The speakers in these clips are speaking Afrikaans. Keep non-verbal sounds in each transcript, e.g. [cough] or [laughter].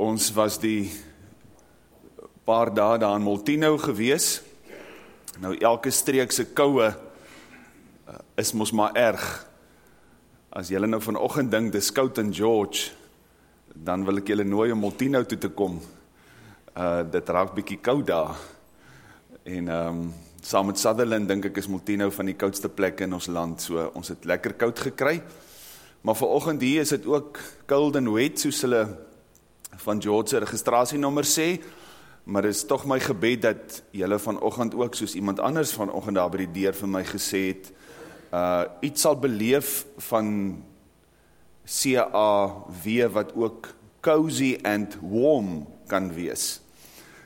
Ons was die paar dae daar in Moltino gewees. Nou elke streek se koue uh, is mos maar erg. As julle nou vanoggend dink dis koud in George, dan wil ek julle nooi om Moltino toe te kom. Uh dit raak bietjie koud daar. En ehm um, saam met Sutherland dink ek is Moltino van die koudste plekke in ons land. So ons het lekker koud gekry. Maar vanoggend hier is dit ook cold and wet soos hulle van George se registrasienommer sê. Maar dit is tog my gebed dat julle vanoggend ook soos iemand anders vanoggend daar by die deur vir my gesê het, uh iets sal beleef van CAW wat ook cozy and warm kan wees.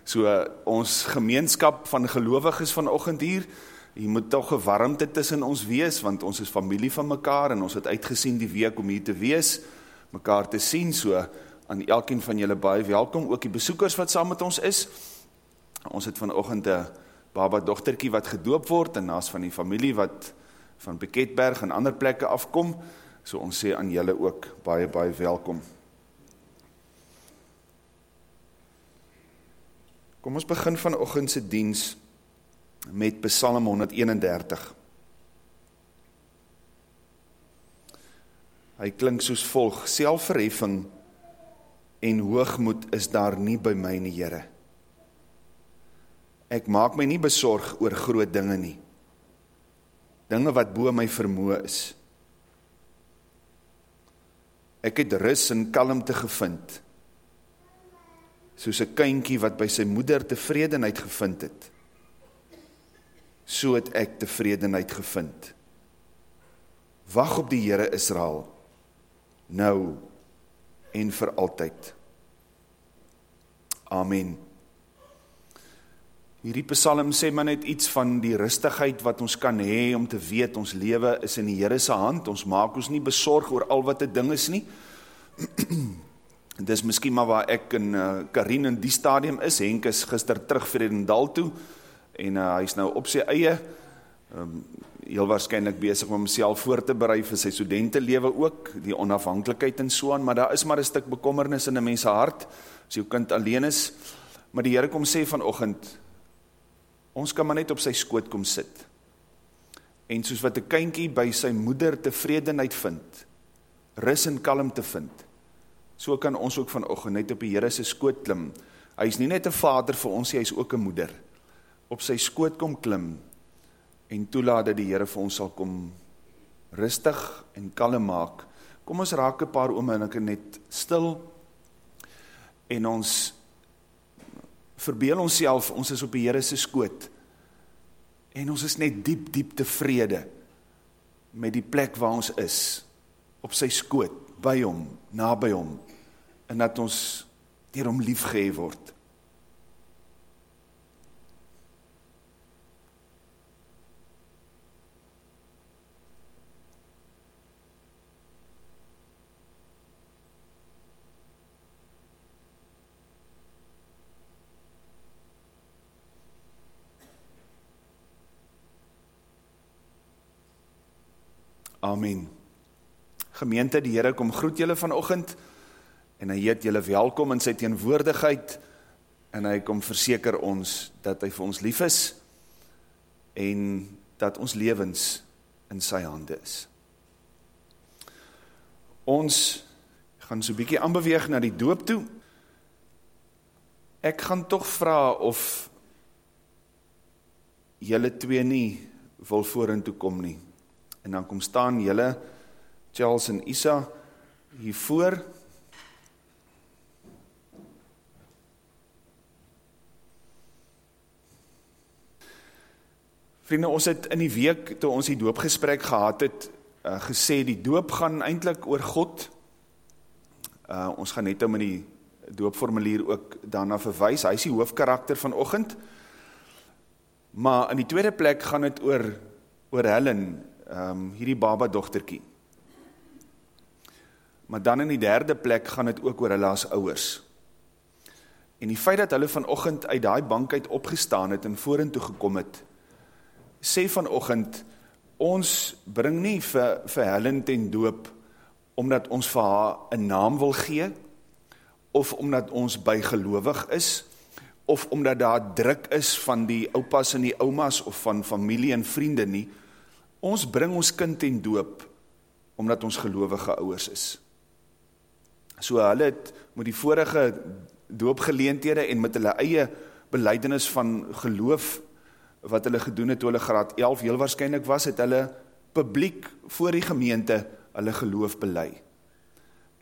So uh, ons gemeenskap van gelowiges vanoggend hier, hier moet tog 'n warmte tussen ons wees want ons is familie van mekaar en ons het uitgesien die week om hier te wees, mekaar te sien. So aan elkeen van julle baie welkom, ook die besoekers wat saam met ons is. Ons het vanoggend 'n baba dogtertjie wat gedoop word en naas van die familie wat van Beketberg en ander plekke afkom. So ons sê aan julle ook baie baie welkom. Kom ons begin vanoggend se diens met Psalm 131. Hy klink soos volg: Selfverheffing en hoogmoed is daar nie by my nie, Here. Ek maak my nie besorg oor groot dinge nie. Dinge wat bo my vermoë is. Ek het rus en kalmte gevind soos 'n kindjie wat by sy moeder tevredenheid gevind het. So het ek tevredenheid gevind. Wag op die Here Israel nou en vir altyd. Amen. Hierdie Psalm sê maar net iets van die rustigheid wat ons kan hê om te weet ons lewe is in die Here se hand. Ons maak ons nie besorg oor al wat 'n ding is nie. [clears throat] Dis miskien maar waar ek en uh, Karin in die stadium is. Henk is gister terug vir Edendal toe en uh, hy's nou op sy eie um, heel waarskynlik besig om homself voor te berei vir sy studente lewe ook, die onafhanklikheid en so aan, maar daar is maar 'n stuk bekommernis in 'n mens se hart as jou kind alleen is. Maar die Here kom sê vanoggend ons kan maar net op sy skoot kom sit. En soos wat 'n kindjie by sy moeder tevredenheid vind, rus en kalmte vind, So kan ons ook vanoggend net op die Here se skoot klim. Hy is nie net 'n vader vir ons hy is ook 'n moeder. Op sy skoot kom klim en toelaat dat die Here vir ons sal kom rustig en kalm maak. Kom ons raak 'n paar oomblikke net stil en ons verbeel onsself ons is op die Here se skoot. En ons is net diep diep tevrede met die plek waar ons is op sy skoot by hom, naby hom en dat ons deur hom liefgehê word. Amen. Gemeente, die Here kom groet julle vanoggend en hy heet julle welkom in sy teenwoordigheid en hy kom verseker ons dat hy vir ons lief is en dat ons lewens in sy hande is. Ons gaan so bietjie aanbeweeg na die doop toe. Ek gaan tog vra of julle twee nie wil vorentoe kom nie. En dan kom staan julle Charles en Isa hier voor. Vriende, ons het in die week toe ons die doopgesprek gehad het, uh, gesê die doop gaan eintlik oor God. Uh, ons gaan net om in die doopformulier ook daarna verwys. Hy is die hoofkarakter vanoggend. Maar in die tweede plek gaan dit oor oor Helen, ehm um, hierdie baba dogtertjie. Maar dan in die derde plek gaan dit ook oor hulle as ouers. En die feit dat hulle vanoggend uit daai bank uit opgestaan het en vorentoe gekom het, sê vanoggend ons bring nie vir vir Helen ten doop omdat ons vir haar 'n naam wil gee of omdat ons bygelowig is, of omdat daar druk is van die oupas en die oumas, of van familie en vriende nie, ons bring ons kind in doop, omdat ons gelovige ouers is. So hulle het met die vorige doopgeleenthede en met hulle eie belydenis van geloof, wat hulle gedoen het toe hulle graad 11 heel waarschijnlijk was, het hulle publiek voor die gemeente hulle geloof belei.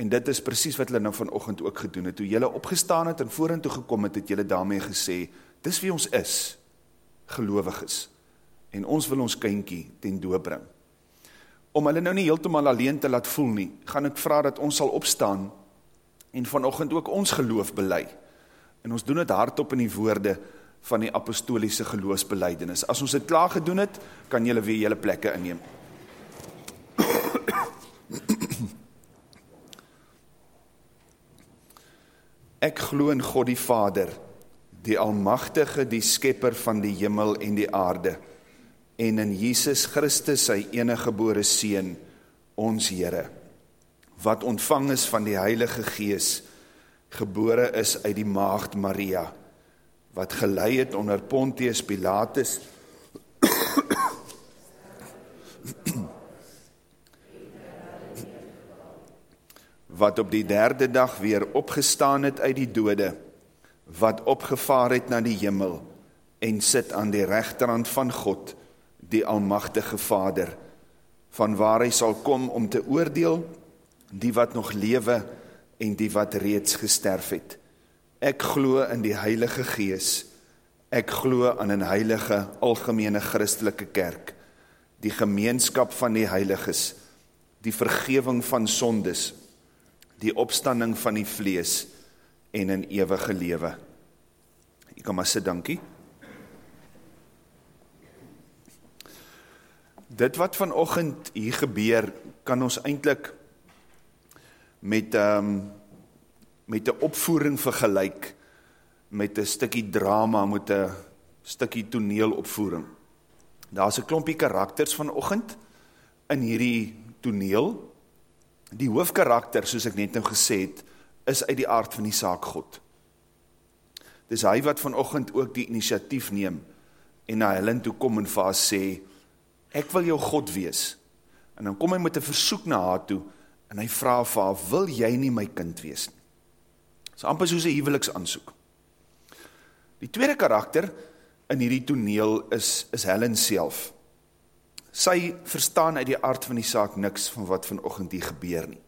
En dit is precies wat hulle nou vanochtend ook gedoen het. Toe julle opgestaan het en voor en toe gekom het, het julle daarmee gesê, dis wie ons is, gelovig is. En ons wil ons kynkie ten doorbring. Om hulle nou nie heeltemal alleen te laat voel nie, gaan ek vraag dat ons sal opstaan en vanochtend ook ons geloof belei. En ons doen het hardop in die woorde van die apostoliese geloofsbeleidenis. As ons het klaar gedoen het, kan julle weer julle plekke inneem. [clears throat] Ek glo in God die Vader, die almagtige, die skepper van die hemel en die aarde, en in Jesus Christus, sy enige gebore seun, ons Here, wat ontvang is van die Heilige Gees, gebore is uit die maagd Maria, wat gelei het onder Pontius Pilatus, wat op die derde dag weer opgestaan het uit die dode, wat opgevaar het na die hemel en sit aan die rechterhand van God, die almachtige Vader, van waar hy sal kom om te oordeel die wat nog lewe en die wat reeds gesterf het. Ek glo in die heilige gees, ek glo aan een heilige algemene christelike kerk, die gemeenskap van die heiliges, die vergeving van sondes, die opstanding van die vlees en in ewige lewe. Ek kan maar sê dankie. Dit wat vanochtend hier gebeur, kan ons eindelijk met, um, met die opvoering vergelijk, met een stikkie drama, met een stikkie toneelopvoering. Daar is een klompie karakters vanochtend in hierdie toneel, Die hoofkarakter, soos ek net nou gesê het, is uit die aard van die saak God. Dis hy wat vanochtend ook die initiatief neem en na Helen toe kom en vir haar sê, ek wil jou God wees. En dan kom hy met een versoek na haar toe en hy vraag vir haar, wil jy nie my kind wees nie? Dis amper soos een huweliks aansoek. Die tweede karakter in hierdie toneel is, is Helen self. Sy verstaan uit die aard van die saak niks van wat vanochtend hier gebeur nie.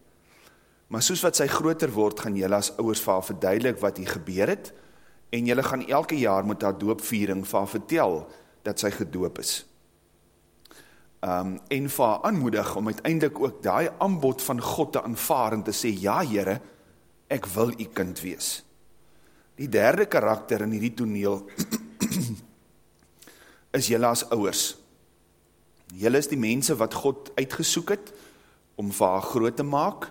Maar soos wat sy groter word, gaan jylle as ouwers vir haar verduidelik wat hier gebeur het, en jylle gaan elke jaar met haar doopviering vir haar vertel dat sy gedoop is. Um, en vir haar aanmoedig om uiteindelik ook die aanbod van God te aanvaar en te sê, ja Heere, ek wil die kind wees. Die derde karakter in die toneel [clears throat] is jylle as ouwers, Julle is die mense wat God uitgesoek het om vir haar groot te maak,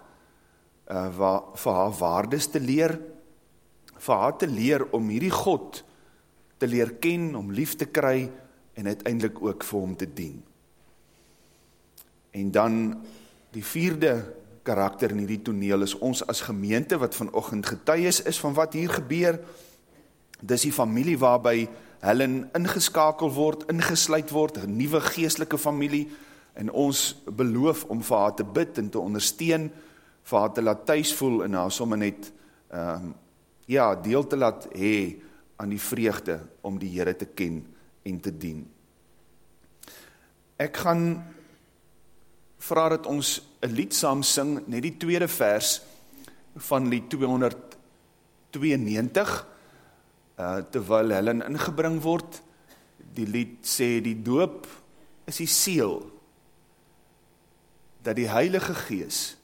uh, waar, vir haar waardes te leer, vir haar te leer om hierdie God te leer ken, om lief te kry en uiteindelik ook vir hom te dien. En dan die vierde karakter in hierdie toneel is ons as gemeente wat vanochtend getuies is van wat hier gebeur. Dis die familie waarby Helen ingeskakel word, ingesluit word, een nieuwe geestelike familie, en ons beloof om vir haar te bid en te ondersteun, vir haar te laat thuis voel, en haar somme net, um, ja, deel te laat hee aan die vreugde om die Heere te ken en te dien. Ek gaan vraag dat ons een lied saam sing, net die tweede vers van lied 292, uh, terwyl Helen ingebring word, die lied sê die doop is die seel, dat die Heilige Gees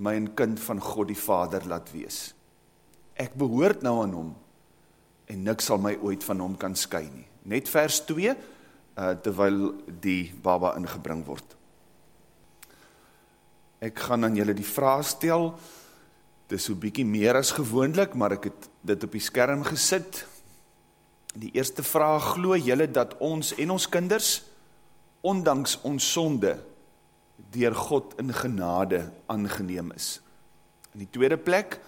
my een kind van God die Vader laat wees. Ek behoort nou aan hom, en niks sal my ooit van hom kan sky nie. Net vers 2, uh, terwyl die baba ingebring word. Ek gaan aan julle die vraag stel, Dit is so bykie meer as gewoonlik, maar ek het dit op die skerm gesit. Die eerste vraag, glo jylle dat ons en ons kinders, ondanks ons sonde, dier God in genade aangeneem is? In die tweede plek,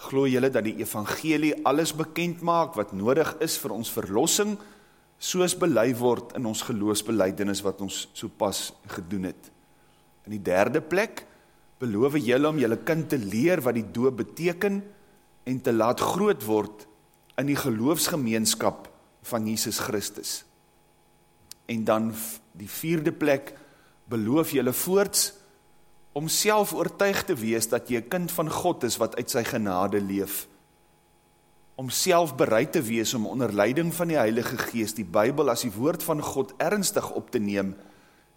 Glo julle dat die evangelie alles bekend maak wat nodig is vir ons verlossing, soos bely word in ons geloofsbelijdenis wat ons so pas gedoen het. In die derde plek, beloof julle om julle kind te leer wat die doop beteken en te laat groot word in die geloofsgemeenskap van Jesus Christus. En dan die vierde plek, beloof julle voorts om self oortuig te wees dat jy 'n kind van God is wat uit sy genade leef. Om self bereid te wees om onder leiding van die Heilige Gees die Bybel as die woord van God ernstig op te neem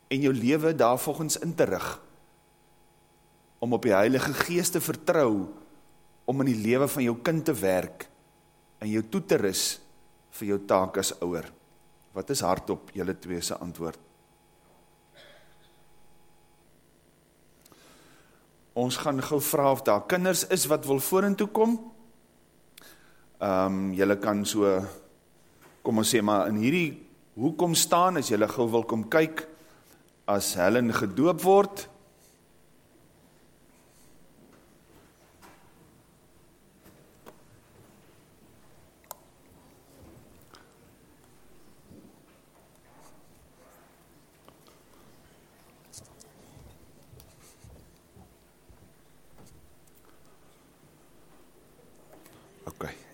en jou lewe daarvolgens in te rig. Om op die Heilige Gees te vertrou om in die lewe van jou kind te werk en jou toe te rus vir jou taak as ouer. Wat is hardop julle twee se antwoord? Ons gaan gou vra of daar kinders is wat wil vorentoe kom. Ehm um, julle kan so kom ons sê maar in hierdie hoekom staan as julle gou wil kom kyk as Helen gedoop word.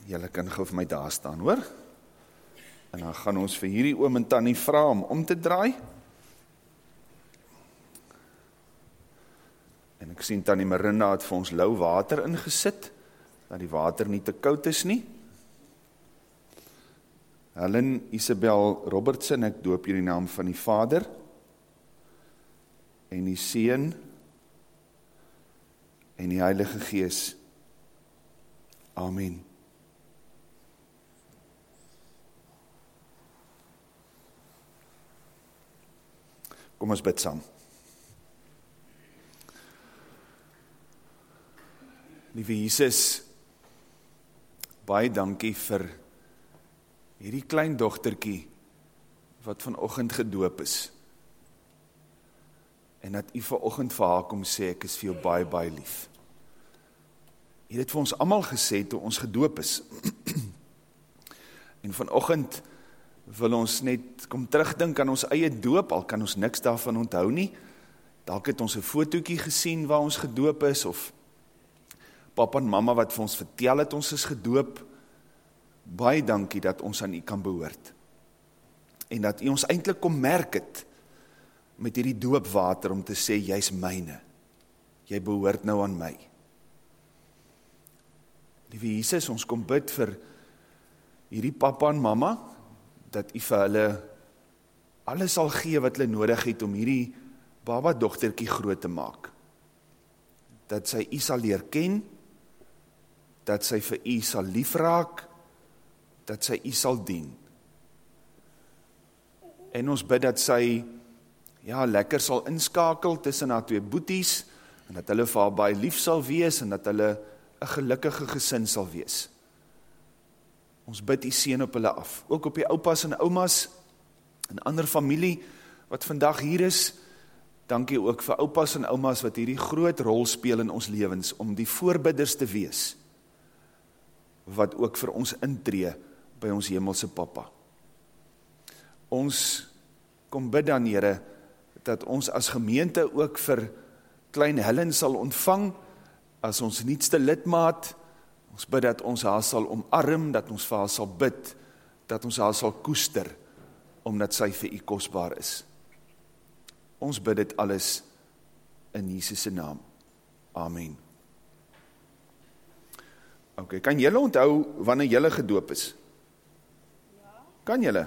Julle kan gou vir my daar staan, hoor? En dan gaan ons vir hierdie oom en tannie vra om om te draai. En ek sien tannie Marinda het vir ons lou water ingesit, dat die water nie te koud is nie. Helen Isabel Robertson, ek doop jullie naam van die Vader en die Seun en die Heilige Gees. Amen. Kom ons bid saam. Liewe Jesus, baie dankie vir hierdie klein dogtertjie wat vanoggend gedoop is. En dat u vanoggend vir haar kom sê ek is vir jou baie baie lief. U het vir ons almal gesê toe ons gedoop is. [clears throat] en vanoggend wil ons net kom terugdink aan ons eie doop, al kan ons niks daarvan onthou nie. Dalk het ons 'n fotootjie gesien waar ons gedoop is of pappa en mamma wat vir ons vertel het ons is gedoop. Baie dankie dat ons aan U kan behoort. En dat U ons eintlik kom merk het met hierdie doopwater om te sê jy's myne. Jy behoort nou aan my. Liewe Jesus, ons kom bid vir hierdie pappa en mamma dat u vir hulle alles sal gee wat hulle nodig het om hierdie baba dogtertjie groot te maak. Dat sy u sal leer ken, dat sy vir u sal liefraak, dat sy u sal dien. En ons bid dat sy ja, lekker sal inskakel tussen haar twee boeties en dat hulle vir haar baie lief sal wees en dat hulle 'n gelukkige gesin sal wees. Ons bid die seën op hulle af, ook op die oupas en oumas en ander familie wat vandag hier is. Dankie ook vir oupas en oumas wat hierdie groot rol speel in ons lewens om die voorbidders te wees wat ook vir ons intree by ons hemelse Pappa. Ons kom bid dan Here dat ons as gemeente ook vir klein Helen sal ontvang as ons nuutste lidmaat Ons bid dat ons haar sal omarm, dat ons vir haar sal bid, dat ons haar sal koester, omdat sy vir u kostbaar is. Ons bid dit alles in Jesus' naam. Amen. Ok, kan jylle onthou wanneer jylle gedoop is? Kan jylle?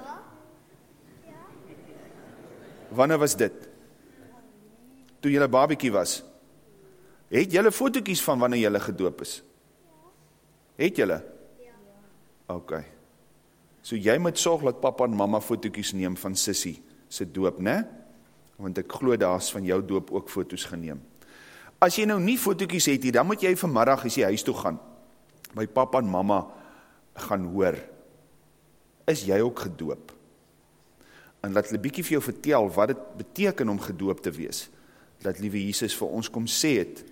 Wanneer was dit? Toe jylle babiekie was? Het jylle fotokies van wanneer jylle gedoop is? Ja. Het julle? Ja. OK. So jy moet sorg dat pappa en mamma fotootjies neem van Sissy se doop, né? Want ek glo daar's van jou doop ook foto's geneem. As jy nou nie fotootjies het nie, dan moet jy vanmiddag as jy huis toe gaan by pappa en mamma gaan hoor. Is jy ook gedoop? En laat hulle bietjie vir jou vertel wat dit beteken om gedoop te wees. Dat liewe Jesus vir ons kom sê het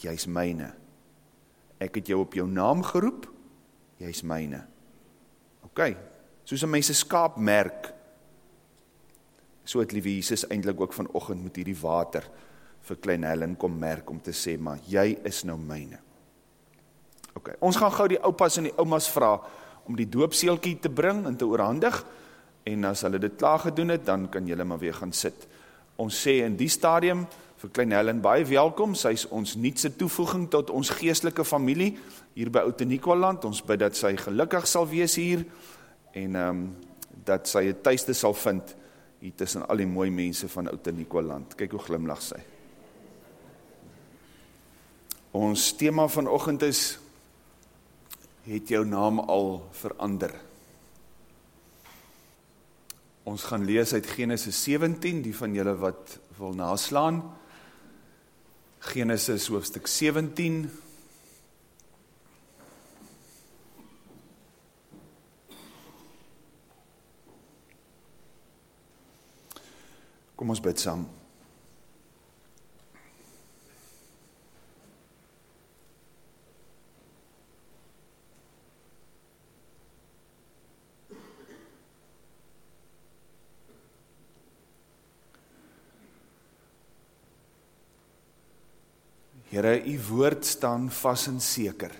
jy's myne ek het jou op jou naam geroep, jy is myne. Ok, soos een mense skaap merk, so het liewe Jesus eindelijk ook vanochtend met hierdie water vir klein Helen kom merk om te sê, maar jy is nou myne. Ok, ons gaan gauw die oupas en die oumas vraag om die doopseelkie te bring en te oorhandig, en as hulle dit klaar gedoen het, dan kan julle maar weer gaan sit. Ons sê in die stadium, vir klein Helen baie welkom, sy is ons nietse toevoeging tot ons geestelike familie, hier by Oud-Nikwaland, ons bid dat sy gelukkig sal wees hier, en um, dat sy het thuiste sal vind, hier tussen al die mooie mense van Oud-Nikwaland. Kijk hoe glimlach sy. Ons thema van ochend is, het jou naam al verander. Ons gaan lees uit Genesis 17, die van julle wat wil naslaan. Genesis hoofstuk 17. Kom ons bid saam. Here, u woord staan vas en seker.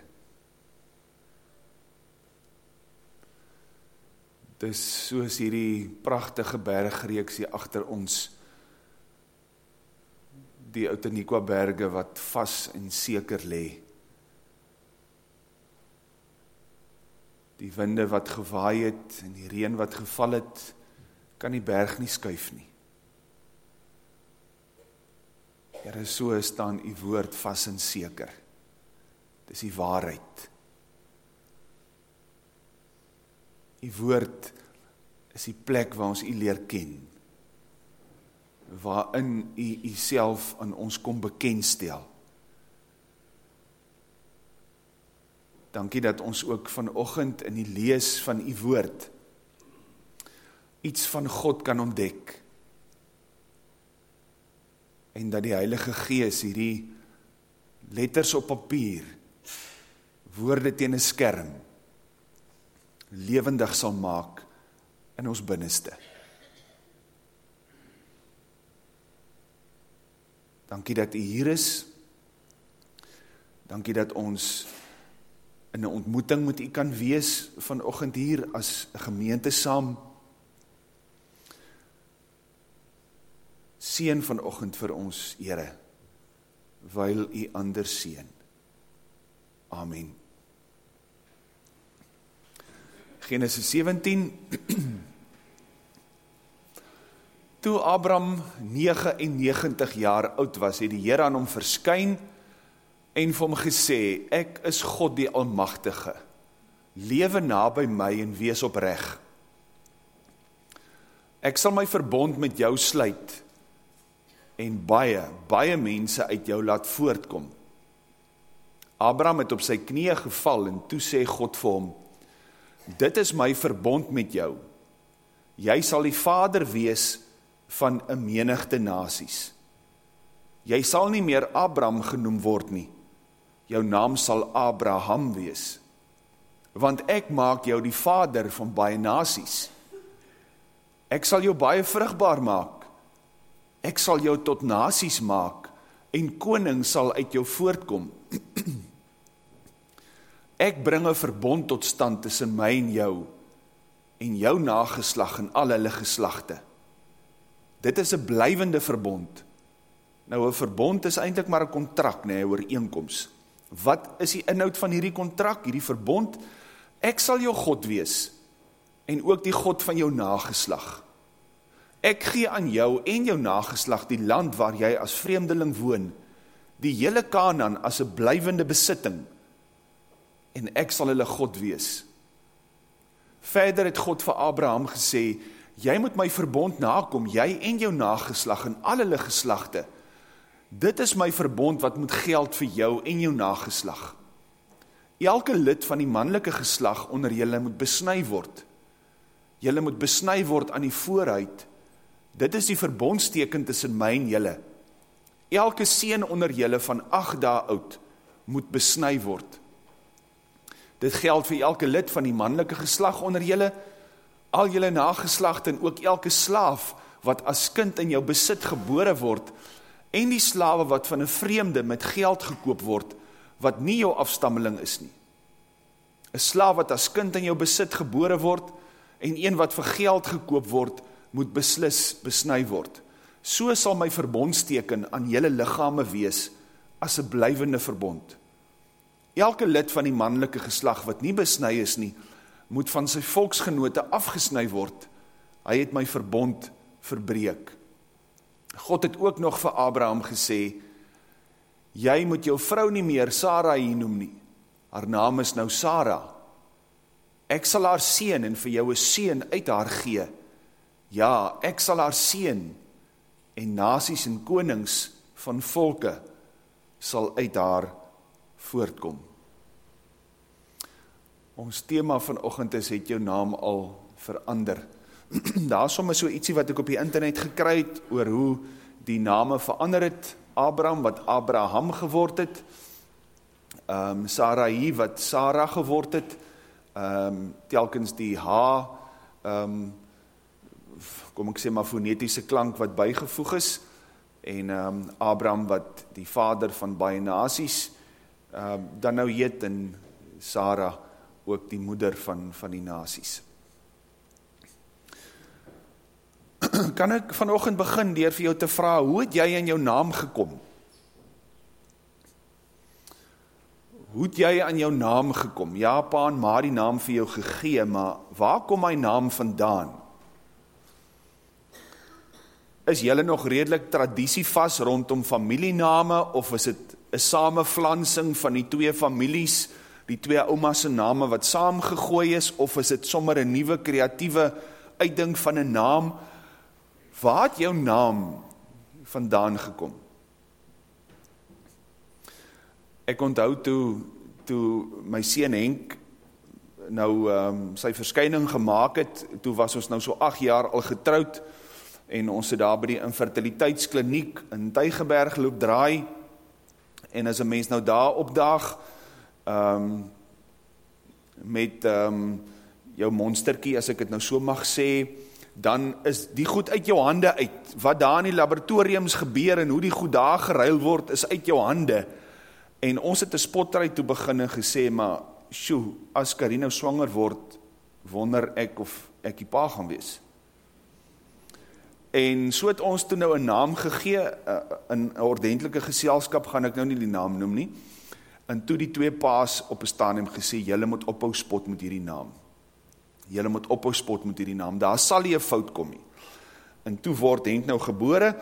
Dis soos hierdie pragtige bergreeks hier agter ons. Die Outeniqua berge wat vas en seker lê. Die winde wat gewaai het en die reën wat geval het, kan die berg nie skuif nie. Here, so staan u woord vas en seker. Dis die waarheid. U woord is die plek waar ons u leer ken. Waarin u u self aan ons kom bekendstel. Dankie dat ons ook vanoggend in die lees van u woord iets van God kan ontdek en dat die Heilige Gees hierdie letters op papier, woorde teen 'n skerm, levendig sal maak in ons binneste. Dankie dat U hier is. Dankie dat ons in 'n ontmoeting met U kan wees vanoggend hier as 'n gemeente saam. Seën vanoggend vir ons, Here, wyl U ander seën. Amen. Genesis 17 [clears throat] Toe Abraham 99 jaar oud was, het die Here aan hom verskyn en vir hom gesê: "Ek is God die Almagtige. Lewe naby my en wees opreg. Ek sal my verbond met jou sluit." En baie, baie mense uit jou laat voortkom. Abraham het op sy knieë geval en toe sê God vir hom, dit is my verbond met jou. Jy sal die vader wees van een menigte nasies. Jy sal nie meer Abraham genoem word nie. Jou naam sal Abraham wees. Want ek maak jou die vader van baie nasies. Ek sal jou baie vrugbaar maak Ek sal jou tot nasies maak en koning sal uit jou voortkom. [clears throat] Ek bring 'n verbond tot stand tussen my en jou en jou nageslag en al hulle geslagte. Dit is 'n blywende verbond. Nou 'n verbond is eintlik maar 'n kontrak, nê, nee, 'n ooreenkoms. Wat is die inhoud van hierdie kontrak, hierdie verbond? Ek sal jou God wees en ook die God van jou nageslag. Ek gee aan jou en jou nageslag die land waar jy as vreemdeling woon, die hele Kanaan as 'n blywende besitting. En ek sal hulle God wees. Verder het God vir Abraham gesê: "Jy moet my verbond nakom, jy en jou nageslag en al hulle geslagte. Dit is my verbond wat moet geld vir jou en jou nageslag. Elke lid van die manlike geslag onder julle moet besny word. Julle moet besny word aan die vooruit." Dit is die verbondsteken tussen my en julle. Elke seun onder julle van 8 dae oud moet besny word. Dit geld vir elke lid van die mannelike geslag onder julle, al julle nageslagte en ook elke slaaf wat as kind in jou besit gebore word en die slawe wat van 'n vreemde met geld gekoop word wat nie jou afstammeling is nie. 'n Slaaf wat as kind in jou besit gebore word en een wat vir geld gekoop word, moet beslis besny word. So sal my verbondsteken aan julle liggame wees as 'n blywende verbond. Elke lid van die manlike geslag wat nie besny is nie, moet van sy volksgenote afgesny word. Hy het my verbond verbreek. God het ook nog vir Abraham gesê, jy moet jou vrou nie meer Sarah hier noem nie. Haar naam is nou Sarah. Ek sal haar seën en vir jou 'n seun uit haar gee. Ja, ek sal haar seën en nasies en konings van volke sal uit haar voortkom. Ons tema vanoggend is het jou naam al verander. [clears throat] Daar sommer so ietsie wat ek op die internet gekry het oor hoe die name verander het. Abraham wat Abraham geword het. Ehm um, Sarai wat Sarah geword het. Ehm um, telkens die H ehm um, kom ek sê maar fonetiese klank wat bygevoeg is en ehm um, Abraham wat die vader van baie nasies ehm um, dan nou heet en Sarah ook die moeder van van die nasies. [clears throat] Kan ek vanoggend begin deur vir jou te vra hoe het jy in jou naam gekom? Hoe het jy aan jou naam gekom? Ja, pa en ma die naam vir jou gegee, maar waar kom my naam vandaan? Is julle nog redelik tradisie vas rondom familiename of is dit 'n samevlansing van die twee families, die twee oumas se name wat saamgegooi is of is dit sommer 'n nuwe kreatiewe uitdink van 'n naam? Waar het jou naam vandaan gekom? Ek onthou toe toe my seun Henk nou ehm um, sy verskyning gemaak het, toe was ons nou so 8 jaar al getroud en ons het daar by die infertiliteitskliniek in Tygerberg loop draai. En as 'n mens nou daar opdaag ehm um, met ehm um, jou monstertjie as ek dit nou so mag sê dan is die goed uit jou hande uit. Wat daar in die laboratoriums gebeur en hoe die goed daar geruil word is uit jou hande. En ons het 'n spotry toe begin en gesê maar sjoe as Karina swanger word wonder ek of ek die pa gaan wees En so het ons toe nou 'n naam gegee uh, in 'n ordentlike geselskap gaan ek nou nie die naam noem nie. En toe die twee paas op 'n stadium gesê julle moet ophou spot met hierdie naam. Julle moet ophou spot met hierdie naam. Daar sal nie 'n fout kom nie. En toe word Henk nou gebore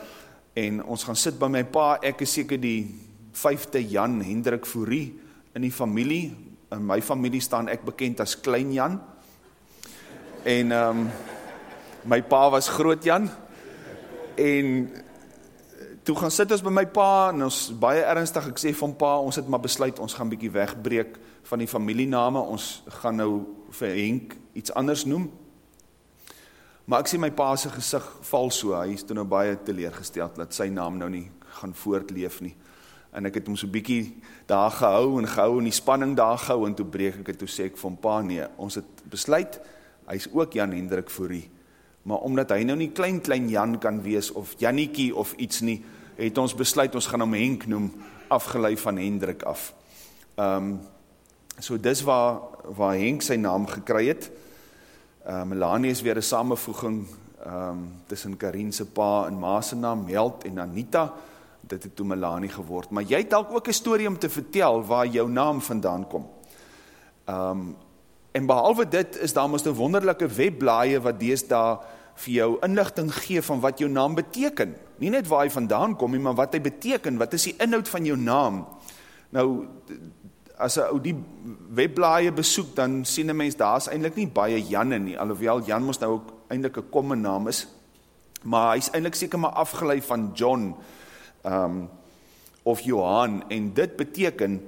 en ons gaan sit by my pa. Ek is seker die 5de Jan Hendrik Fourie in die familie. In my familie staan ek bekend as Klein Jan. En um, my pa was Groot Jan en toe gaan sit ons by my pa en ons baie ernstig. Ek sê van pa ons het maar besluit ons gaan bietjie wegbreek van die familiename. Ons gaan nou vir Henk iets anders noem. Maar ek sien my pa se gesig val so. Hy is toe nou baie teleurgestel dat sy naam nou nie gaan voortleef nie. En ek het hom so bietjie daar gehou en gehou en die spanning daar gehou en toe breek ek dit toe sê ek van pa nee ons het besluit. Hy's ook Jan Hendrik Fourie maar omdat hy nou nie klein klein Jan kan wees of Jannetjie of iets nie, het ons besluit ons gaan hom Henk noem, afgelei van Hendrik af. Ehm um, so dis waar waar Henk sy naam gekry het. Ehm uh, Melanie is weer 'n samevoeging ehm um, tussen Karin se pa en ma se naam Meld en Anita. Dit het toe Melanie geword, maar jy het dalk ook 'n storie om te vertel waar jou naam vandaan kom. Ehm um, en behalwe dit is daar mos 'n wonderlike webblaaie wat deesdae vir jou inligting gee van wat jou naam beteken. Nie net waar hy vandaan kom nie, maar wat hy beteken, wat is die inhoud van jou naam? Nou as 'n ou die webblaaie besoek, dan sien 'n mens daar's eintlik nie baie Janne nie, alhoewel Jan mos nou ook eintlik 'n komme naam is. Maar hy's eintlik seker maar afgelei van John ehm um, of Johan en dit beteken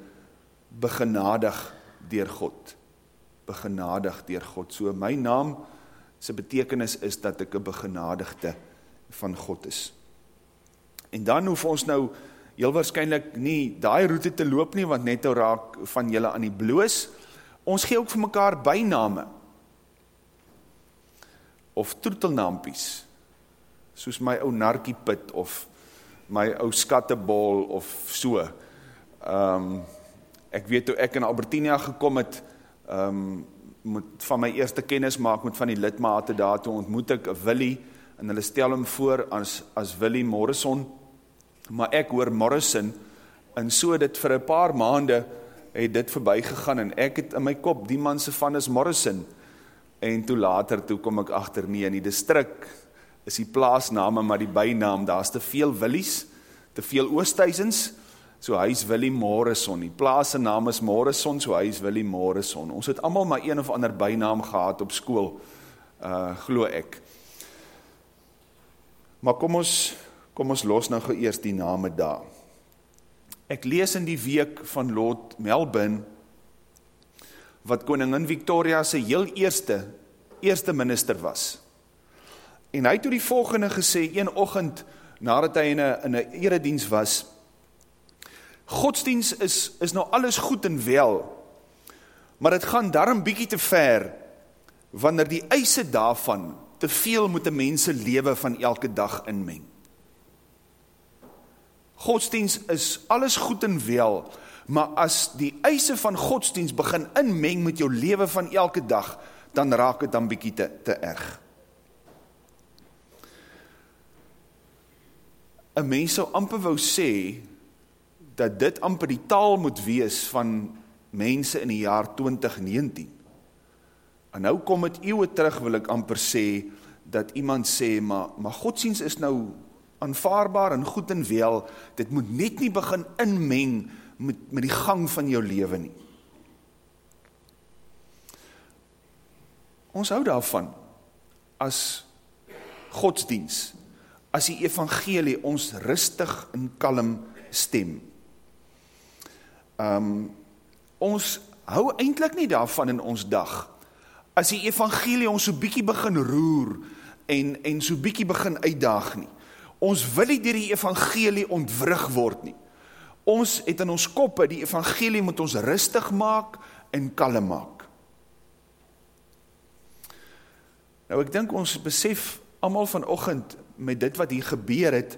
begenadig deur God. Begenadig deur God. So my naam se betekenis is dat ek 'n begenadigde van God is. En dan hoef ons nou heel waarskynlik nie daai roete te loop nie want net nou raak van julle aan die bloos. ons gee ook vir mekaar byname, of troetelnaampies, soos my ou narkie pit, of my ou skattebol, of so. Um, ek weet toe ek in Albertinia gekom het, um, moet van my eerste kennis maak met van die lidmate daar, toe ontmoet ek Willie, en hulle stel hom voor as, as Willie Morrison, maar ek hoor Morrison, en so dit vir een paar maande, het dit voorbij gegaan, en ek het in my kop, die manse van is Morrison, en toe later, toe kom ek achter nie, in die distrik, is die plaasname, maar die bijnaam, daar is te veel Willies, te veel Oosthuisens, so hy is Willie Morrison, die plaas naam is Morrison, so hy is Willie Morrison, ons het allemaal maar een of ander bijnaam gehad op school, uh, glo ek, Maar kom ons, kom ons los nou geëers die name daar. Ek lees in die week van Lord Melbourne, wat koningin Victoria sy heel eerste, eerste minister was. En hy het toe die volgende gesê, een ochend, nadat hy in een, in een eredienst was, Godsdienst is, is nou alles goed en wel, maar het gaan daarom bykie te ver, wanneer die eise daarvan te veel moet die mense lewe van elke dag inmeng. Godsdienst is alles goed en wel, maar as die eise van godsdienst begin inmeng met jou lewe van elke dag, dan raak het dan bykie te, te erg. Een mens sal amper wou sê, dat dit amper die taal moet wees van mense in die jaar 2019. En nou kom het eeuwe terug, wil ek amper sê, dat iemand sê, maar, maar godsdienst is nou aanvaarbaar en goed en wel, dit moet net nie begin inmeng met, met die gang van jou leven nie. Ons hou daarvan, as godsdienst, as die evangelie ons rustig en kalm stem. Um, ons hou eindelijk nie daarvan in ons dag, as die evangelie ons so bykie begin roer, en, en so bykie begin uitdaag nie. Ons wil nie dier die evangelie ontwrig word nie. Ons het in ons koppe, die evangelie moet ons rustig maak en kalm maak. Nou ek dink ons besef allemaal vanochtend met dit wat hier gebeur het,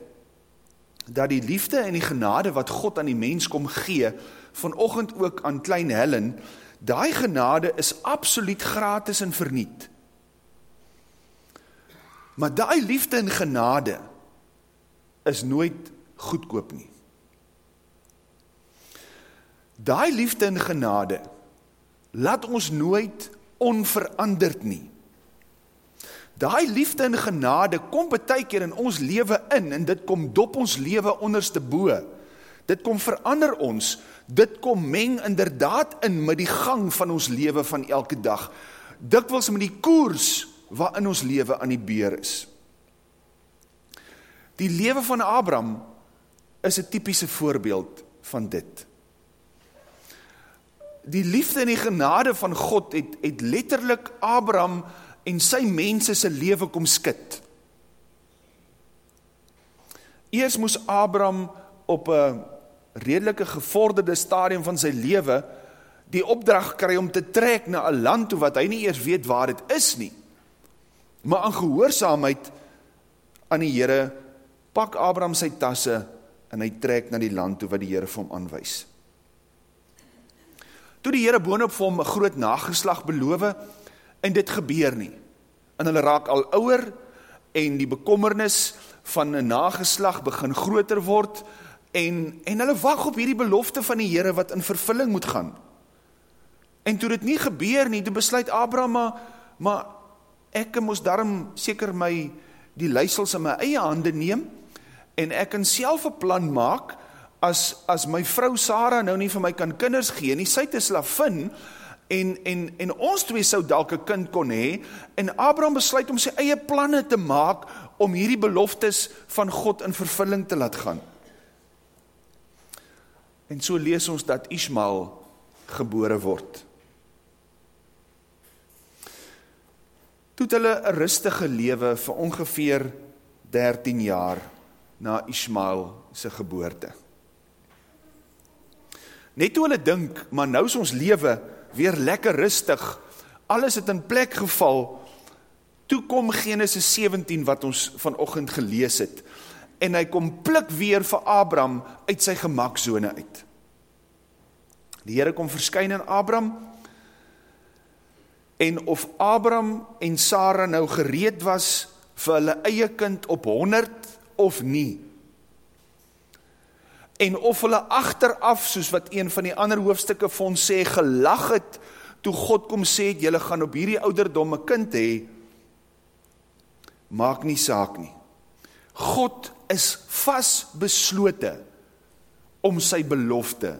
dat die liefde en die genade wat God aan die mens kom gee, vanochtend ook aan klein Helen, Daai genade is absoluut gratis en verniet. Maar daai liefde en genade is nooit goedkoop nie. Daai liefde en genade laat ons nooit onveranderd nie. Daai liefde en genade kom baie keer in ons lewe in en dit kom dop ons lewe onderste bo. Dit kom verander ons dit kom meng inderdaad in met die gang van ons leven van elke dag. Dikwels met die koers wat in ons leven aan die beer is. Die leven van Abraham is een typische voorbeeld van dit. Die liefde en die genade van God het, het letterlijk Abraham en sy mense sy leven kom skit. Eers moes Abraham op een redelike gevorderde stadium van sy lewe die opdracht kry om te trek na een land toe wat hy nie eers weet waar het is nie. Maar aan gehoorzaamheid aan die Heere pak Abraham sy tasse en hy trek na die land toe wat die Heere vir hom aanwys. Toe die Heere boonop vir hom een groot nageslag beloof en dit gebeur nie. En hulle raak al ouwer en die bekommernis van een nageslag begin groter word en, en hulle wacht op hierdie belofte van die Heere wat in vervulling moet gaan. En toe dit nie gebeur nie, toe besluit Abraham, maar, maar ek moes daarom seker my die luisels in my eie hande neem, en ek kan self een plan maak, as, as my vrou Sarah nou nie vir my kan kinders gee, nie sy te slavin, en, en, en ons twee sou dalke kind kon hee, en Abraham besluit om sy eie planne te maak, om hierdie beloftes van God in vervulling te laat gaan. En so lees ons dat Ismael gebore word. Toe het hulle 'n rustige lewe vir ongeveer 13 jaar na Ismael se geboorte. Net toe hulle dink, maar nou is ons lewe weer lekker rustig, alles het in plek geval, toe kom Genesis 17 wat ons vanochtend gelees het, en hy kom plik weer vir Abram uit sy gemakzone uit. Die Heere kom verskyn in Abram, en of Abram en Sarah nou gereed was vir hulle eie kind op 100 of nie, en of hulle achteraf, soos wat een van die ander hoofstukke vir ons sê, gelag het, toe God kom sê, jylle gaan op hierdie ouderdomme kind hee, maak nie saak nie. God is vast beslote om sy belofte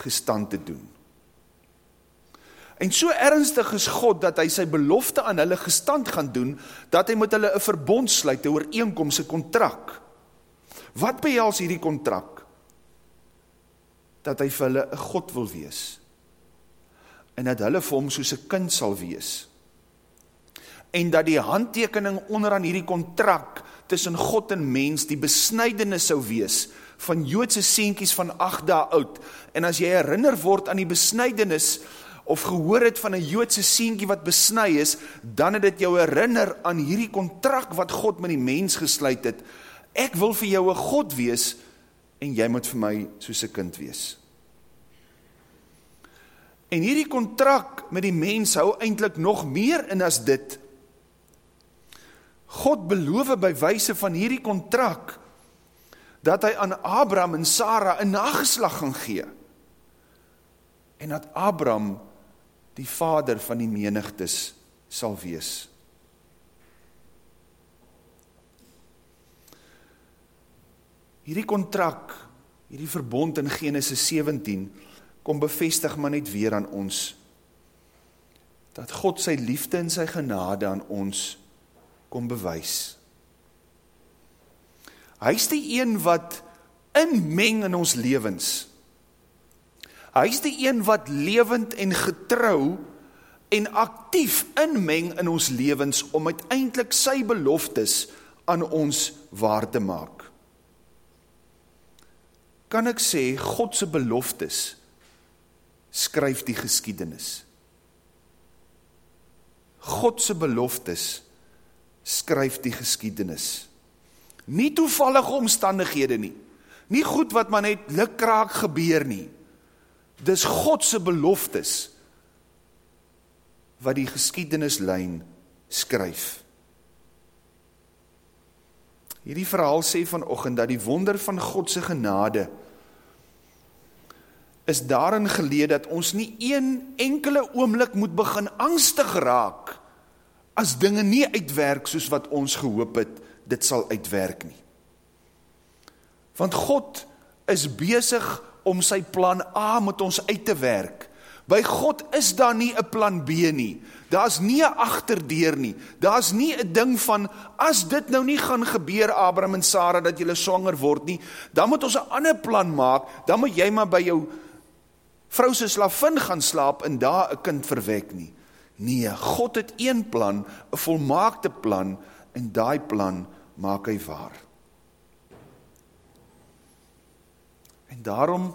gestand te doen. En so ernstig is God, dat hy sy belofte aan hulle gestand gaan doen, dat hy met hulle een verbond sluit, een ooreenkomse contract. Wat behels hierdie contract? dat hy vir hulle een God wil wees, en dat hulle vir hom soos een kind sal wees, en dat die handtekening onderaan hierdie contract tussen God en mens die besnijdenis sou wees, van joodse sienkies van 8 dae oud, en as jy herinner word aan die besnijdenis, of gehoor het van een joodse sienkie wat besnij is, dan het het jou herinner aan hierdie contract wat God met die mens gesluit het, ek wil vir jou een God wees, en jy moet vir my soos een kind wees. En hierdie contract met die mens hou eindelijk nog meer in as dit. God beloof by wijse van hierdie contract, dat hy aan Abraham en Sarah een nageslag gaan gee. En dat Abraham die vader van die menigtes sal wees. Hierdie contract, hierdie verbond in Genesis 17, kom bevestig maar net weer aan ons, dat God sy liefde en sy genade aan ons kom bewys. Hy is die een wat inmeng in ons levens. Hy is die een wat levend en getrou en actief inmeng in ons levens om uiteindelik sy beloftes aan ons waar te maak kan ek sê, Godse beloftes skryf die geskiedenis. Godse beloftes skryf die geskiedenis. Nie toevallige omstandighede nie. Nie goed wat maar net likraak gebeur nie. Dis Godse beloftes wat die geschiedenislijn skryf. Hierdie verhaal sê vanochtend dat die wonder van Godse genade is daarin geleed dat ons nie een enkele oomlik moet begin angstig raak as dinge nie uitwerk soos wat ons gehoop het, dit sal uitwerk nie. Want God is bezig om sy plan A met ons uit te werk. By God is daar nie een plan B nie. Daar is nie een achterdeur nie. Daar is nie een ding van, as dit nou nie gaan gebeur, Abraham en Sarah, dat jylle swanger word nie, dan moet ons een ander plan maak, dan moet jy maar by jou vrouwse slavin gaan slaap en daar een kind verwek nie. Nee, God het een plan, een volmaakte plan, en die plan maak hy waar. En daarom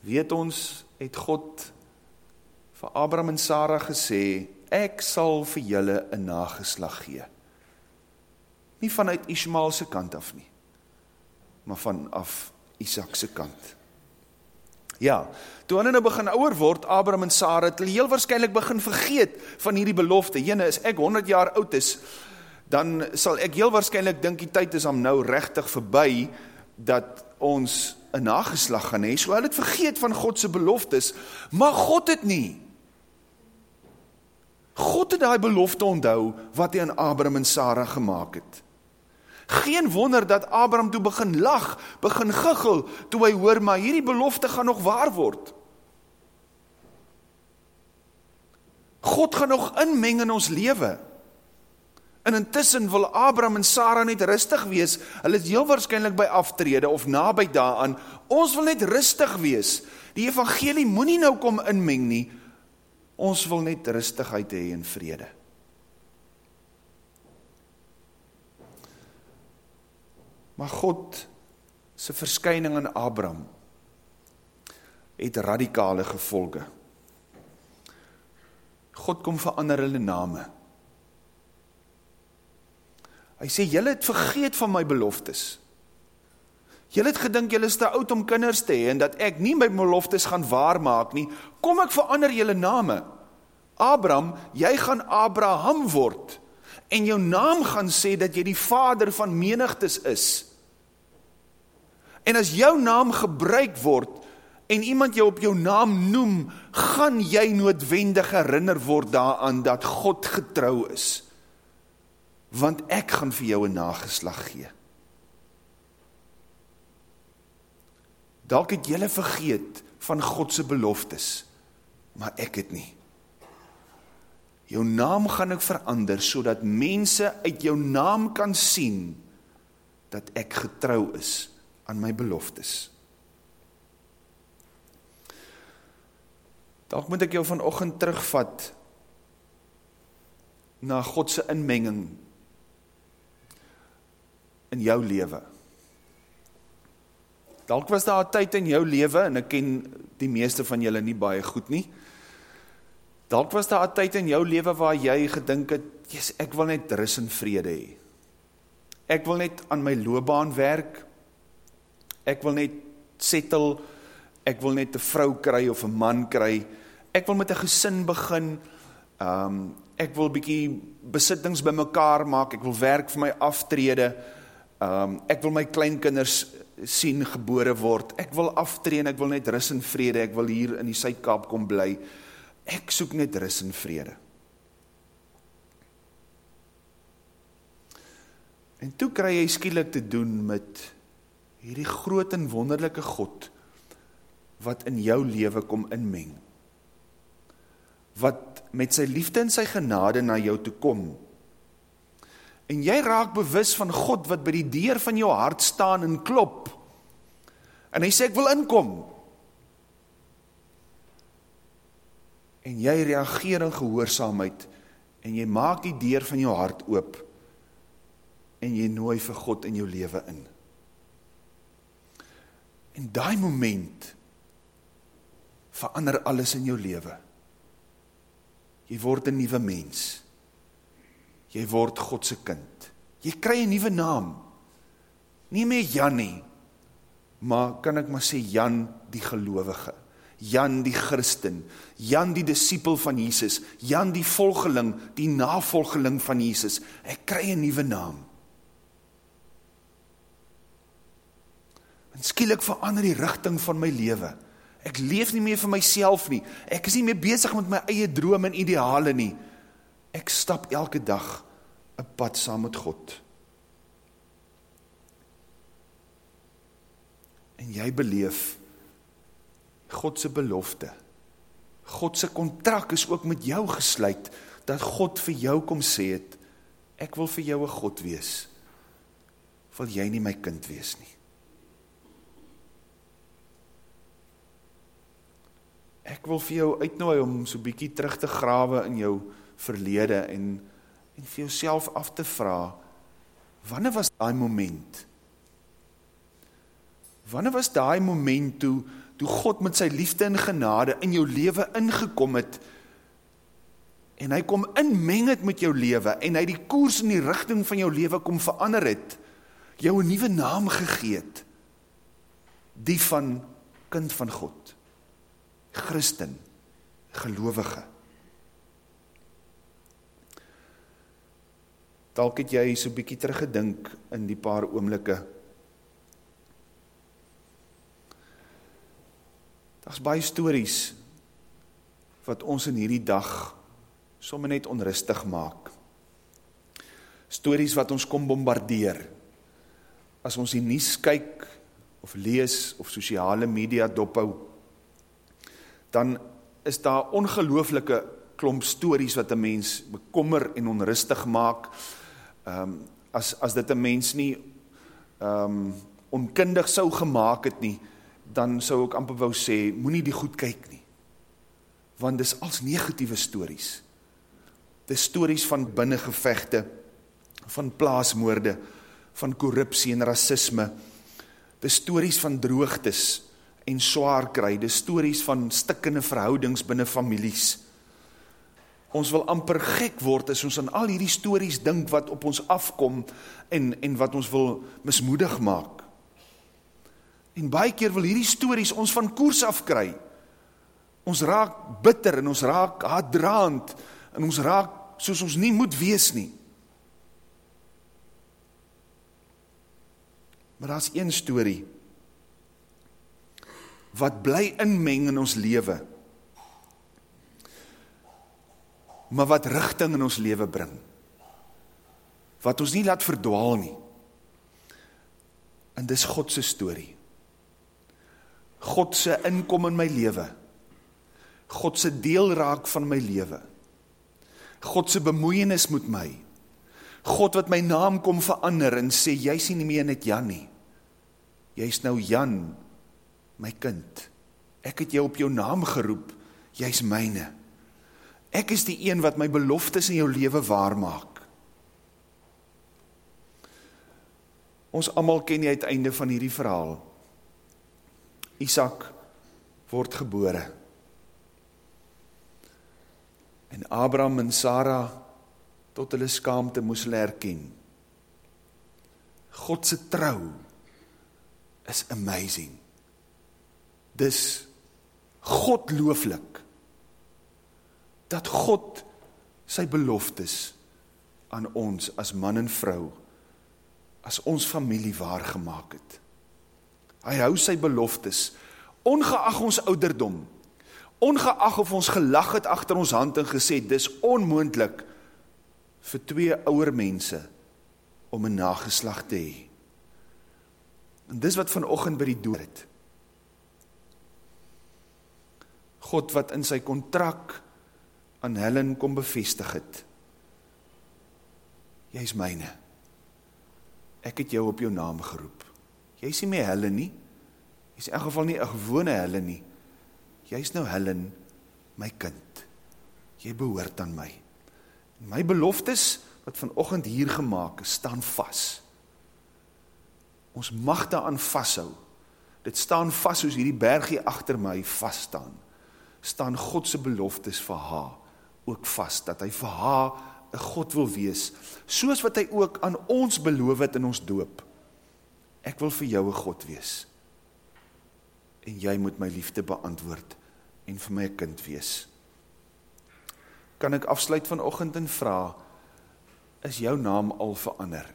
weet ons, het God vir Abraham en Sarah gesê, ek sal vir julle een nageslag gee. Nie vanuit Ishmaalse kant af nie, maar vanaf Isaacse kant. Ja, toe hulle nou begin ouwer word, Abraham en Sarah, het hulle heel waarschijnlijk begin vergeet van hierdie belofte. Jene, as ek 100 jaar oud is, dan sal ek heel waarschijnlijk dink die tyd is om nou rechtig verby, dat ons een nageslag gaan hee. So hulle het vergeet van Godse beloftes, maar God het nie. God het die belofte onthou wat hy aan Abraham en Sarah gemaakt het. Geen wonder dat Abraham toe begin lag, begin giggel, toe hy hoor, maar hierdie belofte gaan nog waar word. God gaan nog inmeng in ons leven. En intussen wil Abraham en Sarah net rustig wees, hulle is heel waarschijnlijk by aftrede of na by daan, ons wil net rustig wees. Die evangelie moet nie nou kom inmeng nie, Ons wil net rustigheid hee en vrede. Maar God sy verskyning in Abram het radikale gevolge. God kom verander hulle name. Hy sê, jylle het vergeet van my beloftes. Jylle het gedink jylle is te oud om kinders te hee, en dat ek nie my beloftes gaan waarmaak nie, kom ek verander jylle name. Abraham, jy gaan Abraham word, en jou naam gaan sê dat jy die vader van menigtes is. En as jou naam gebruik word, en iemand jou op jou naam noem, gaan jy noodwendig herinner word daaraan dat God getrou is. Want ek gaan vir jou een nageslag gee. Dalk het jylle vergeet van Godse beloftes, maar ek het nie. Jou naam gaan ek verander, so dat mense uit jou naam kan sien, dat ek getrou is aan my beloftes. Dalk moet ek jou vanochtend terugvat na Godse inmenging in jou leven. Dalk was daar een tyd in jou leven, en ek ken die meeste van julle nie baie goed nie, Dalk was daar een tyd in jou leven waar jy gedink het, yes, ek wil net ris en vrede hee. Ek wil net aan my loopbaan werk, ek wil net settle, ek wil net een vrou kry of een man kry, ek wil met een gesin begin, um, ek wil bykie besittings by mekaar maak, ek wil werk vir my aftrede, um, ek wil my kleinkinders sien gebore word, ek wil aftreden, ek wil net ris en vrede, ek wil hier in die Suidkaap kom bly, ek soek net ris en vrede. En toe kry jy skielik te doen met hierdie groot en wonderlijke God, wat in jou leven kom inmeng wat met sy liefde en sy genade na jou toe kom. En jy raak bewus van God wat by die deur van jou hart staan en klop. En hy sê ek wil inkom. En jy reageer in gehoorzaamheid en jy maak die deur van jou hart oop en jy nooi vir God in jou leven in. En daai moment verander alles in jou leven jy word een nieuwe mens. Jy word Godse kind. Jy kry een nieuwe naam. Nie meer Jan nie, maar kan ek maar sê Jan die gelovige, Jan die Christen, Jan die disciple van Jesus, Jan die volgeling, die navolgeling van Jesus. Ek kry een nieuwe naam. En skielik verander die richting van my leven. Ek leef nie meer vir myself nie. Ek is nie meer bezig met my eie droom en ideale nie. Ek stap elke dag een pad saam met God. En jy beleef Godse belofte. Godse contract is ook met jou gesluit, dat God vir jou kom sê het, ek wil vir jou een God wees. Wil jy nie my kind wees nie? Ek wil vir jou uitnooi om so bykie terug te grawe in jou verlede en, en vir jouself af te vraag, wanneer was die moment? Wanneer was die moment toe, toe God met sy liefde en genade in jou leven ingekom het en hy kom inmeng het met jou leven en hy die koers in die richting van jou leven kom verander het, jou een nieuwe naam gegeet, die van kind van God. Christen, gelovige. Dalk het jy so bykie teruggedink in die paar oomlikke. Daar is baie stories wat ons in hierdie dag somme net onrustig maak. Stories wat ons kom bombardeer. As ons die nies kyk of lees of sociale media dophou, dan is daar ongelooflike klomp stories wat 'n mens bekommer en onrustig maak. Ehm um, as as dit 'n mens nie ehm um, onkundig sou gemaak het nie, dan sou ek amper wou sê moenie die goed kyk nie. Want dis als negatiewe stories. Dis stories van binnengevegte, van plaasmoorde, van korrupsie en rasisme. Dis stories van droogtes en swaar kry, dis stories van stikkende verhoudings binnen families. Ons wil amper gek word as ons aan al hierdie stories dink wat op ons afkom en, en wat ons wil mismoedig maak. En baie keer wil hierdie stories ons van koers afkry. Ons raak bitter en ons raak haatdraand en ons raak soos ons nie moet wees nie. Maar daar's een storie wat bly inmeng in ons lewe maar wat rigting in ons lewe bring. Wat ons nie laat verdwaal nie. En dis God se storie. God se inkom in my lewe. God se deel raak van my lewe. God se bemoeienis met my. God wat my naam kom verander en sê jy's nie meer net Jan nie. Jy's nou Jan, my kind. Ek het jou op jou naam geroep. Jy's myne. Ek is die een wat my beloftes in jou lewe waar maak. Ons almal ken die uiteinde van hierdie verhaal. Isak word gebore. En Abraham en Sara tot hulle skaamte moes erken. God se trou is amazing. Dis godlooflik dat God sy beloftes aan ons as man en vrou, as ons familie waargemaak het. Hy hou sy beloftes, ongeag ons ouderdom, ongeag of ons gelag het achter ons hand en gesê, dis onmoendlik vir twee ouwer mense om een nageslag te hee. En dis wat vanochtend by die dood het. God wat in sy contract aan Helen kom bevestig het. Jy is myne. Ek het jou op jou naam geroep. Jy is nie meer Helen nie. Jy is in geval nie een gewone Helen nie. Jy is nou Helen, my kind. Jy behoort aan my. My beloftes, wat vanochtend hier gemaakt is, staan vast. Ons mag daaraan vasthou. Dit staan vast soos hierdie bergie achter my vaststaan. Staan Godse beloftes vir haar ook vast, dat hy vir haar een God wil wees, soos wat hy ook aan ons beloof het in ons doop. Ek wil vir jou een God wees. En jy moet my liefde beantwoord en vir my een kind wees. Kan ek afsluit vanochtend en vraag, is jou naam al verander?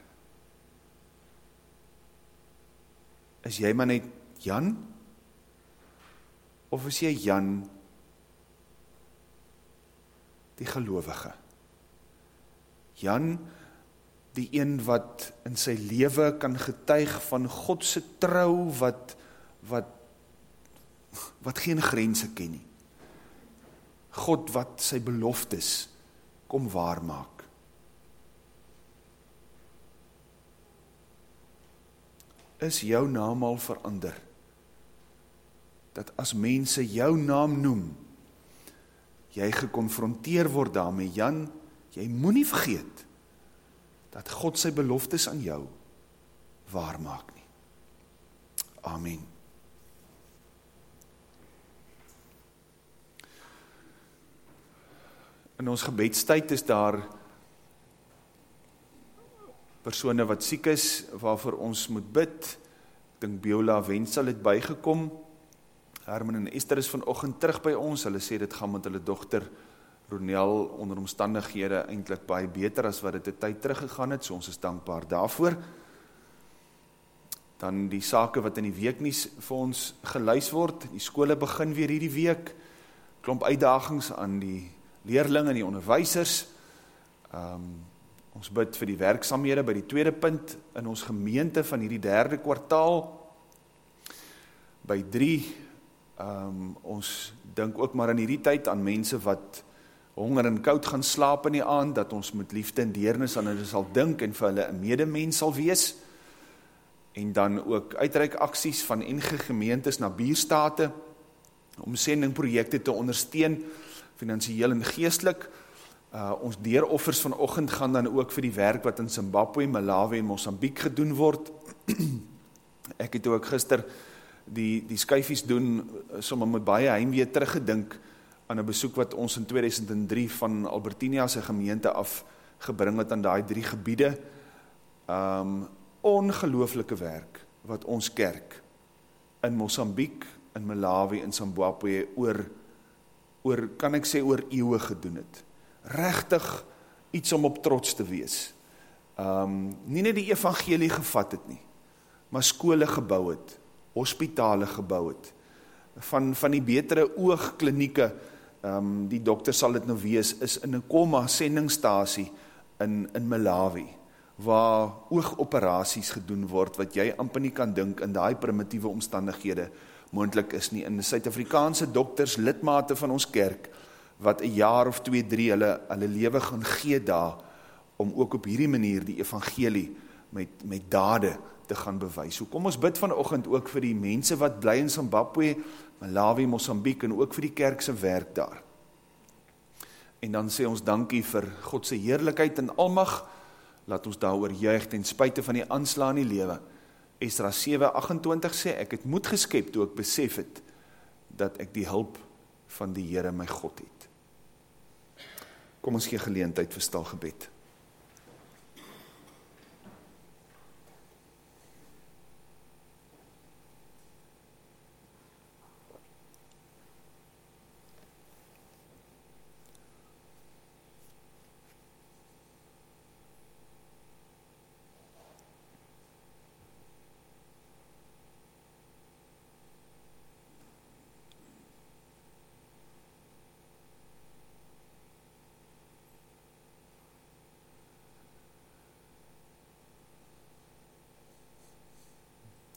Is jy maar net Jan? Of is jy Jan die gelovige. Jan, die een wat in sy lewe kan getuig van Godse trouw, wat, wat, wat geen grense ken nie. God wat sy beloftes kom waarmaak. Is jou naam al verander? Dat as mense jou naam noem, jy gekonfronteer word daarmee, Jan, jy moet nie vergeet, dat God sy beloftes aan jou waarmaak nie. Amen. In ons gebedstijd is daar persone wat siek is, waarvoor ons moet bid. Ek dink Biola Wensel het bygekom, Herman en Esther is vanochtend terug by ons, hulle sê dit gaan met hulle dochter Ronel onder omstandighede eindelijk baie beter as wat het die tyd teruggegaan het, so ons is dankbaar daarvoor. Dan die sake wat in die week nie vir ons geluis word, die skole begin weer hierdie week, klomp uitdagings aan die leerling en die onderwijsers, um, ons bid vir die werksamhede by die tweede punt in ons gemeente van hierdie derde kwartaal, by drie um, ons dink ook maar in hierdie tyd aan mense wat honger en koud gaan slaap in die aand, dat ons met liefde en deernis aan hulle sal dink en vir hulle een medemens sal wees, en dan ook uitreik acties van enge gemeentes na bierstate, om sendingprojekte te ondersteun, financieel en geestelik, uh, ons deeroffers van ochend gaan dan ook vir die werk wat in Zimbabwe, Malawi en Mozambique gedoen word, [clears throat] ek het ook gister die, die skuifies doen, sommer met baie heimwee teruggedink aan 'n besoek wat ons in 2003 van Albertinia se gemeente af gebring het aan daai drie gebiede. Um ongelooflike werk wat ons kerk in Mosambiek, in Malawi en Zimbabwe oor oor kan ek sê oor eeue gedoen het. Regtig iets om op trots te wees. Um nie net die evangelie gevat het nie, maar skole gebou het, hospitale gebou het. Van van die betere oogklinieke um, die dokter sal dit nou wees, is in een coma sendingstasie in, in Malawi, waar oogoperaties gedoen word, wat jy amper nie kan dink in die primitieve omstandighede moendlik is nie. In die Suid-Afrikaanse dokters, lidmate van ons kerk, wat een jaar of twee, drie, hulle, hulle lewe gaan gee daar, om ook op hierdie manier die evangelie met, met dade te gaan bewys. So kom ons bid vanochtend ook vir die mense wat bly in Zimbabwe, Malawi, Mosambik en ook vir die kerkse werk daar. En dan sê ons dankie vir Godse heerlijkheid en almag, laat ons daar oor juig ten spuite van die aansla in die lewe. Esra 7:28 sê ek het moed geskep toe ek besef het dat ek die hulp van die Here my God het. Kom ons gee geleentheid vir stil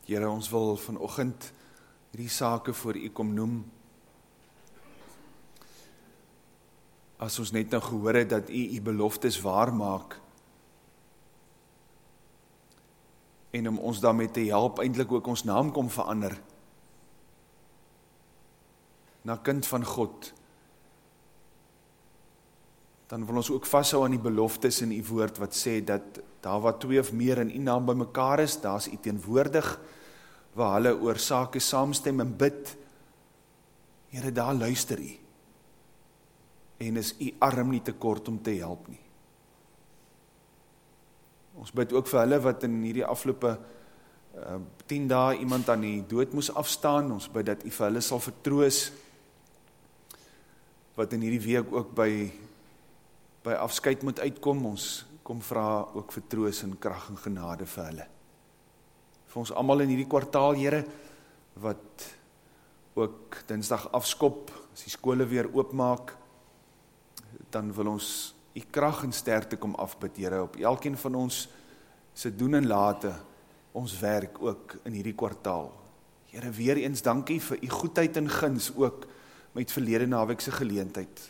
Here, ons wil vanoggend hierdie sake voor U kom noem. As ons net nou gehoor het dat U U beloftes waar maak en om ons daarmee te help eintlik ook ons naam kom verander na kind van God. Dan wil ons ook vashou aan die beloftes in U woord wat sê dat daar waar twee of meer in U naam bymekaar is, daar's U teenwoordig waar hulle oor sake saamstem en bid, Heere, daar luister u, en is u arm nie te kort om te help nie. Ons bid ook vir hulle wat in hierdie afloppe uh, 10 dae iemand aan die dood moes afstaan, ons bid dat u vir hulle sal vertroos, wat in hierdie week ook by, by afskeid moet uitkom, ons kom vraag ook vertroos en kracht en genade vir hulle vir ons allemaal in hierdie kwartaal, Heere, wat ook dinsdag afskop, as die skole weer oopmaak, dan wil ons die kracht en sterkte kom afbid, Heere, op elkeen van ons sy doen en late, ons werk ook in hierdie kwartaal. Heere, weer eens dankie vir die goedheid en gins ook met verlede nawekse geleentheid.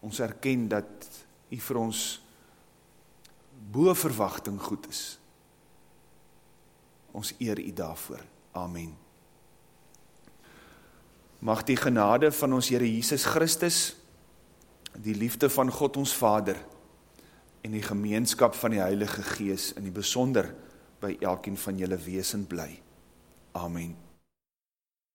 Ons erken dat die vir ons boe verwachting goed is. Ons eer u daarvoor. Amen. Mag die genade van ons Here Jesus Christus, die liefde van God ons Vader en die gemeenskap van die Heilige Gees in die besonder by elkeen van julle wesen bly. Amen.